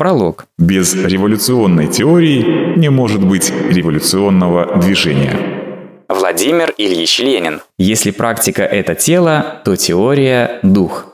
Пролог. Без революционной теории не может быть революционного движения. Владимир Ильич Ленин. Если практика – это тело, то теория – дух.